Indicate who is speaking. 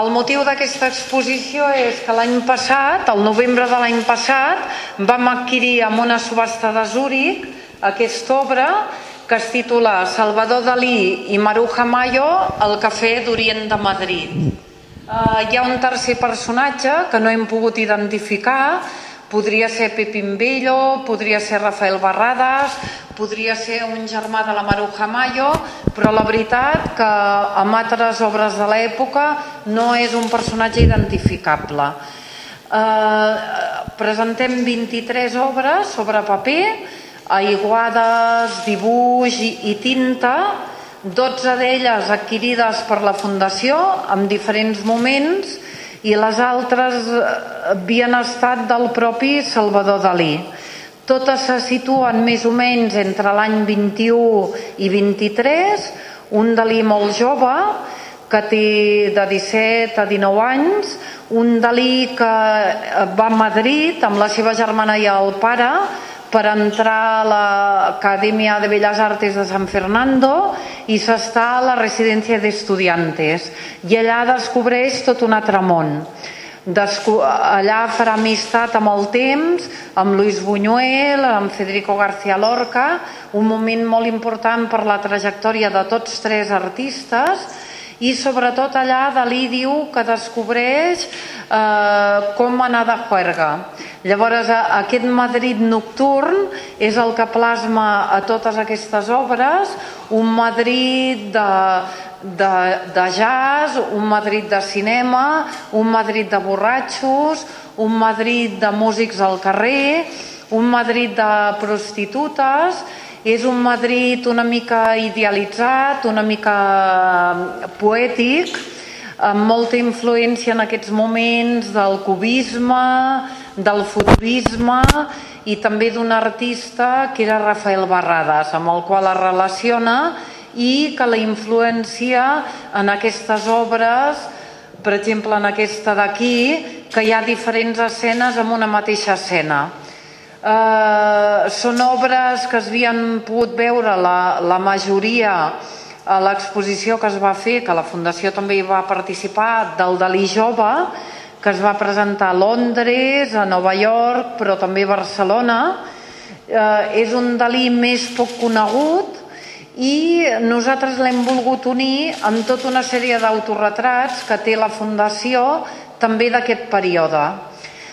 Speaker 1: el motiu d'aquesta exposició és que l'any passat, el novembre de l'any passat, vam adquirir amb una subhasta de Zúrich aquesta obra que es titula Salvador Dalí i Maruja Mayo, el cafè d'Orient de Madrid. Uh, hi ha un tercer personatge que no hem pogut identificar, podria ser Pepín Bello, podria ser Rafael Barradas, podria ser un germà de la Maruja Mayo, però la veritat que amb altres obres de l'època no és un personatge identificable. Eh, presentem 23 obres sobre paper, aiguades, dibuix i, i tinta, 12 d'elles adquirides per la Fundació en diferents moments i les altres eh, havien estat del propi Salvador Dalí. Totes se situen més o menys entre l'any 21 i 23, un Dalí molt jove, que té de 17 a 19 anys, un Dalí que va a Madrid amb la seva germana i el pare, per entrar a l'Acadèmia de Belles Artes de San Fernando i s'està a la residència d'estudiantes i allà descobreix tot un altre món. Desco allà farà amistat amb el temps, amb Luis Buñuel, amb Federico García Lorca, un moment molt important per la trajectòria de tots tres artistes, i sobretot allà Dalí diu que descobreix eh, com anar de juerga. Llavors aquest Madrid nocturn és el que plasma a totes aquestes obres un Madrid de, de, de jazz, un Madrid de cinema, un Madrid de borratxos, un Madrid de músics al carrer, un Madrid de prostitutes és un Madrid una mica idealitzat, una mica poètic, amb molta influència en aquests moments del cubisme, del futurisme i també d'un artista que era Rafael Barradas, amb el qual es relaciona i que la influència en aquestes obres, per exemple en aquesta d'aquí, que hi ha diferents escenes amb una mateixa escena. Eh, són obres que es havien pogut veure la, la majoria a l'exposició que es va fer, que la Fundació també hi va participar, del Dalí Jove, que es va presentar a Londres, a Nova York, però també a Barcelona. Eh, és un Dalí més poc conegut i nosaltres l'hem volgut unir amb tota una sèrie d'autoretrats que té la Fundació també d'aquest període.